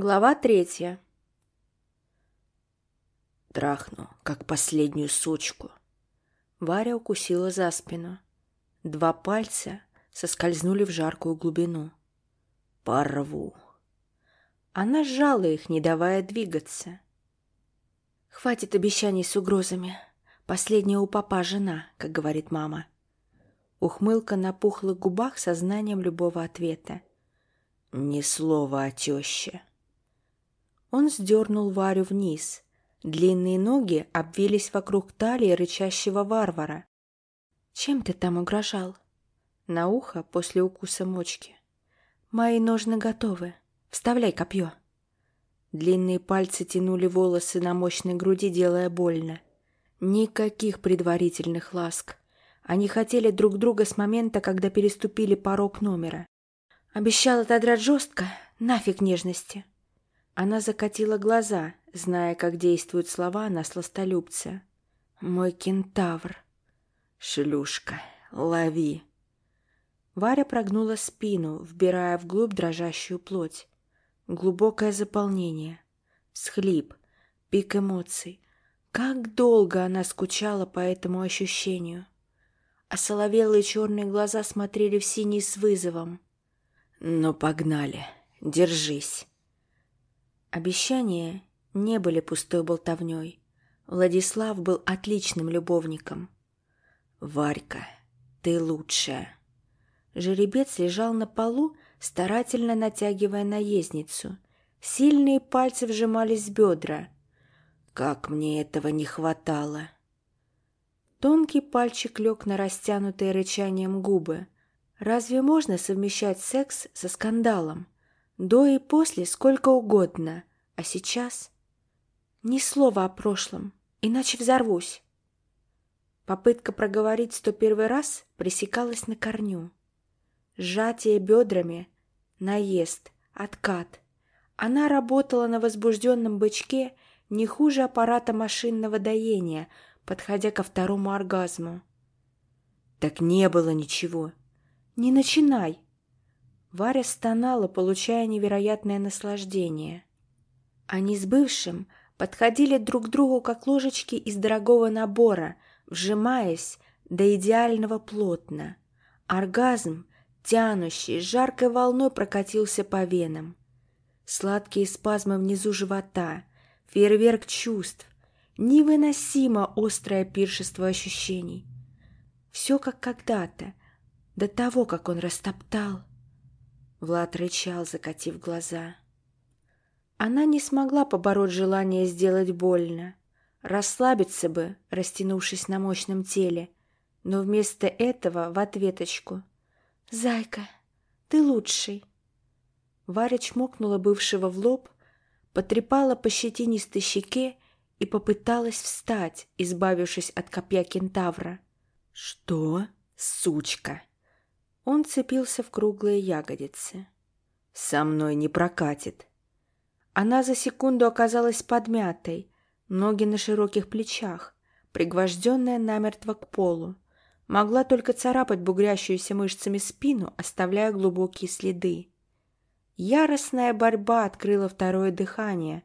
Глава третья. Трахну, как последнюю сучку. Варя укусила за спину. Два пальца соскользнули в жаркую глубину. Порву. Она сжала их, не давая двигаться. «Хватит обещаний с угрозами. Последняя у папа жена, как говорит мама». Ухмылка на пухлых губах сознанием любого ответа. «Ни слова о теще». Он сдернул Варю вниз. Длинные ноги обвились вокруг талии рычащего варвара. «Чем ты там угрожал?» На ухо после укуса мочки. «Мои ножны готовы. Вставляй копье». Длинные пальцы тянули волосы на мощной груди, делая больно. Никаких предварительных ласк. Они хотели друг друга с момента, когда переступили порог номера. Обещал отодрать жестко, нафиг нежности. Она закатила глаза, зная, как действуют слова на сластолюбца. «Мой кентавр». «Шлюшка, лови». Варя прогнула спину, вбирая вглубь дрожащую плоть. Глубокое заполнение, всхлип, пик эмоций. Как долго она скучала по этому ощущению. А соловелые черные глаза смотрели в синий с вызовом. «Ну, погнали, держись». Обещания не были пустой болтовней. Владислав был отличным любовником. «Варька, ты лучшая!» Жеребец лежал на полу, старательно натягивая наездницу. Сильные пальцы вжимались в бедра. «Как мне этого не хватало!» Тонкий пальчик лег на растянутые рычанием губы. Разве можно совмещать секс со скандалом? До и после сколько угодно, а сейчас ни слова о прошлом, иначе взорвусь. Попытка проговорить сто первый раз пресекалась на корню. Сжатие бедрами, наезд, откат. Она работала на возбужденном бычке не хуже аппарата машинного доения, подходя ко второму оргазму. Так не было ничего. Не начинай. Варя стонала, получая невероятное наслаждение. Они с бывшим подходили друг к другу, как ложечки из дорогого набора, вжимаясь до идеального плотно. Оргазм, тянущий, жаркой волной прокатился по венам. Сладкие спазмы внизу живота, фейерверк чувств, невыносимо острое пиршество ощущений. Все как когда-то, до того, как он растоптал, Влад рычал, закатив глаза. Она не смогла побороть желание сделать больно. Расслабиться бы, растянувшись на мощном теле, но вместо этого в ответочку. «Зайка, ты лучший!» Варя чмокнула бывшего в лоб, потрепала по щетинистой щеке и попыталась встать, избавившись от копья кентавра. «Что? Сучка!» Он цепился в круглые ягодицы. «Со мной не прокатит». Она за секунду оказалась подмятой, ноги на широких плечах, пригвожденная намертво к полу. Могла только царапать бугрящуюся мышцами спину, оставляя глубокие следы. Яростная борьба открыла второе дыхание,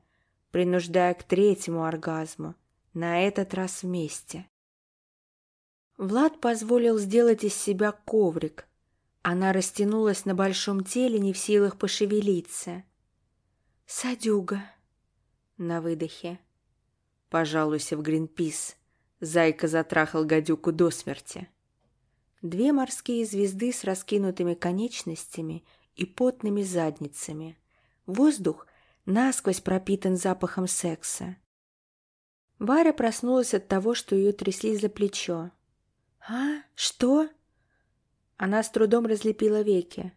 принуждая к третьему оргазму, на этот раз вместе. Влад позволил сделать из себя коврик, она растянулась на большом теле, не в силах пошевелиться. «Садюга!» На выдохе. «Пожалуйся в Гринпис!» Зайка затрахал гадюку до смерти. Две морские звезды с раскинутыми конечностями и потными задницами. Воздух насквозь пропитан запахом секса. Варя проснулась от того, что ее трясли за плечо. «А? Что?» Она с трудом разлепила веки.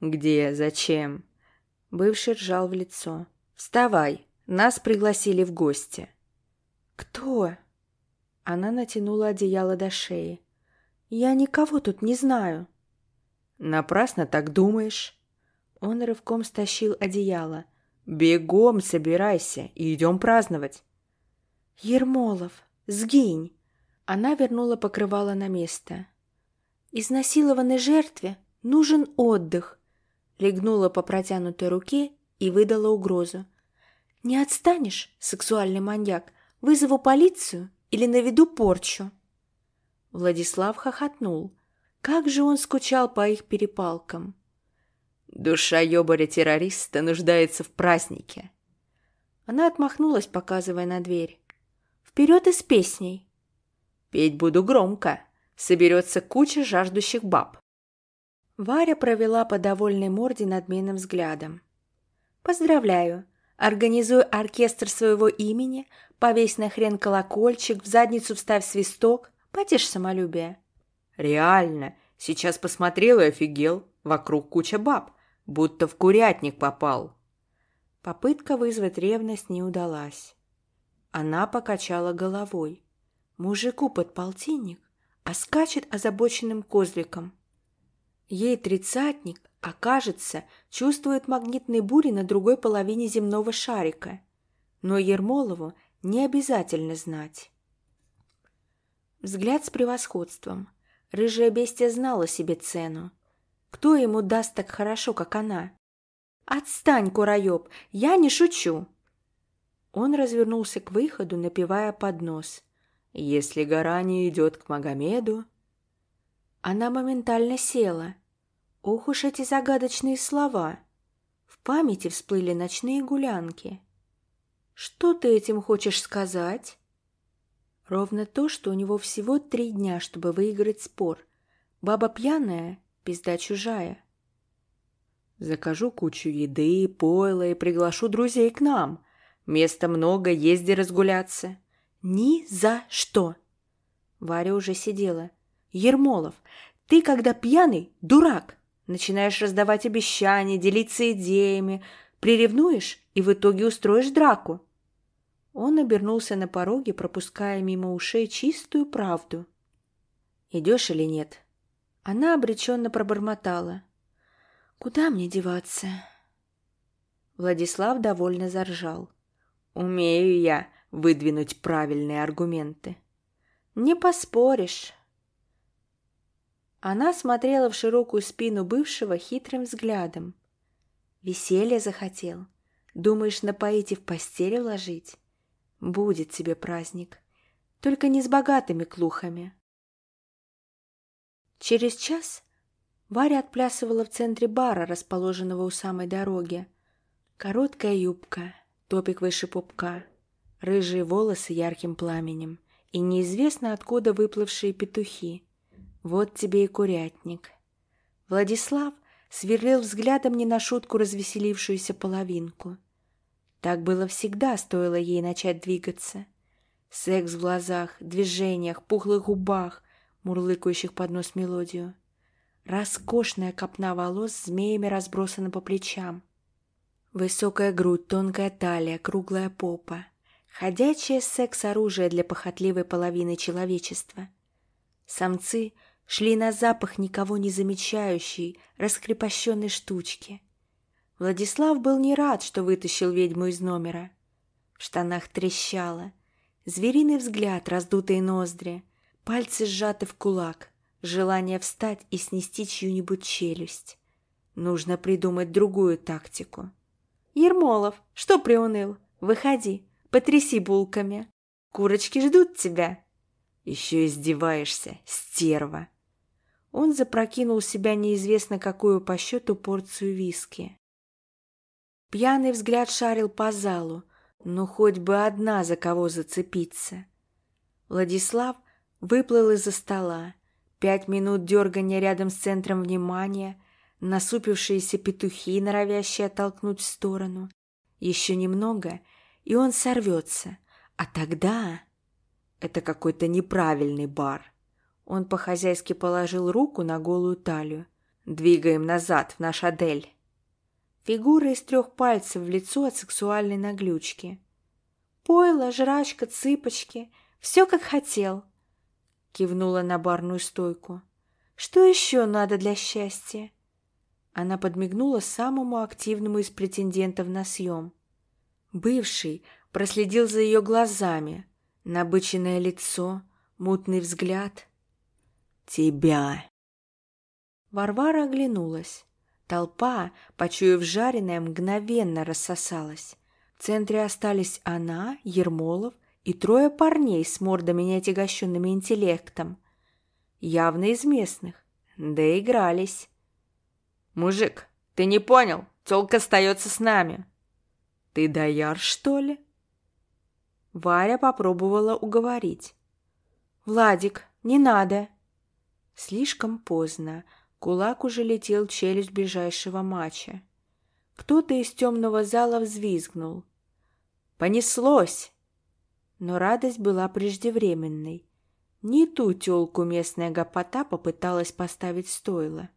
«Где? Зачем?» Бывший ржал в лицо. «Вставай! Нас пригласили в гости!» «Кто?» Она натянула одеяло до шеи. «Я никого тут не знаю». «Напрасно так думаешь». Он рывком стащил одеяло. «Бегом собирайся и идем праздновать». «Ермолов, сгинь!» Она вернула покрывало на место. Изнасилованной жертве нужен отдых. Легнула по протянутой руке и выдала угрозу. «Не отстанешь, сексуальный маньяк? Вызову полицию или наведу порчу?» Владислав хохотнул. Как же он скучал по их перепалкам. «Душа ёбаря-террориста нуждается в празднике». Она отмахнулась, показывая на дверь. «Вперед и с песней!» «Петь буду громко. Соберется куча жаждущих баб». Варя провела по довольной морде надменным взглядом. «Поздравляю! Организуй оркестр своего имени, повесь на хрен колокольчик, в задницу вставь свисток, потешь самолюбие». «Реально! Сейчас посмотрел и офигел. Вокруг куча баб, будто в курятник попал». Попытка вызвать ревность не удалась. Она покачала головой. Мужику под полтинник, а скачет озабоченным козликом. Ей тридцатник, а кажется, чувствует магнитные бури на другой половине земного шарика. Но Ермолову не обязательно знать. Взгляд с превосходством. Рыжая бестия знала себе цену. Кто ему даст так хорошо, как она? «Отстань, кураёб, я не шучу!» Он развернулся к выходу, напевая под нос. «Если гора не идет к Магомеду...» Она моментально села. Ох уж эти загадочные слова! В памяти всплыли ночные гулянки. Что ты этим хочешь сказать? Ровно то, что у него всего три дня, чтобы выиграть спор. Баба пьяная, пизда чужая. Закажу кучу еды, пойла и приглашу друзей к нам. Места много, езди разгуляться. Ни за что. Варя уже сидела. Ермолов, ты, когда пьяный, дурак. Начинаешь раздавать обещания, делиться идеями, приревнуешь и в итоге устроишь драку. Он обернулся на пороге, пропуская мимо ушей чистую правду. «Идешь или нет?» Она обреченно пробормотала. «Куда мне деваться?» Владислав довольно заржал. «Умею я выдвинуть правильные аргументы». «Не поспоришь». Она смотрела в широкую спину бывшего хитрым взглядом. «Веселье захотел? Думаешь, напоить и в постель уложить? Будет тебе праздник, только не с богатыми клухами». Через час Варя отплясывала в центре бара, расположенного у самой дороги. Короткая юбка, топик выше пупка, рыжие волосы ярким пламенем и неизвестно откуда выплывшие петухи. Вот тебе и курятник. Владислав сверлил взглядом не на шутку развеселившуюся половинку. Так было всегда, стоило ей начать двигаться. Секс в глазах, движениях, пухлых губах, мурлыкающих под нос мелодию. Роскошная копна волос змеями разбросана по плечам. Высокая грудь, тонкая талия, круглая попа. Ходячее секс-оружие для похотливой половины человечества. Самцы — шли на запах никого не замечающей, раскрепощенной штучки. Владислав был не рад, что вытащил ведьму из номера. В штанах трещало. Звериный взгляд, раздутые ноздри, пальцы сжаты в кулак, желание встать и снести чью-нибудь челюсть. Нужно придумать другую тактику. «Ермолов, что приуныл? Выходи, потряси булками. Курочки ждут тебя». «Еще издеваешься, стерва!» он запрокинул себя неизвестно какую по счету порцию виски. Пьяный взгляд шарил по залу, но хоть бы одна за кого зацепиться. Владислав выплыл из-за стола. Пять минут дергания рядом с центром внимания, насупившиеся петухи, норовящие оттолкнуть в сторону. Еще немного, и он сорвется. А тогда... Это какой-то неправильный бар. Он по-хозяйски положил руку на голую талию. «Двигаем назад, в наш Адель!» Фигура из трех пальцев в лицо от сексуальной наглючки. «Пойло, жрачка, цыпочки, все как хотел!» Кивнула на барную стойку. «Что еще надо для счастья?» Она подмигнула самому активному из претендентов на съем. Бывший проследил за ее глазами. Набыченное лицо, мутный взгляд — тебя!» Варвара оглянулась. Толпа, почуяв жареное, мгновенно рассосалась. В центре остались она, Ермолов и трое парней с мордами, неотягощенными интеллектом. Явно из местных. Доигрались. «Мужик, ты не понял? Тёлка остается с нами». «Ты дояр, что ли?» Варя попробовала уговорить. «Владик, не надо!» Слишком поздно. Кулак уже летел в челюсть ближайшего матча. Кто-то из темного зала взвизгнул. «Понеслось!» Но радость была преждевременной. Не ту тёлку местная гопота попыталась поставить стойло.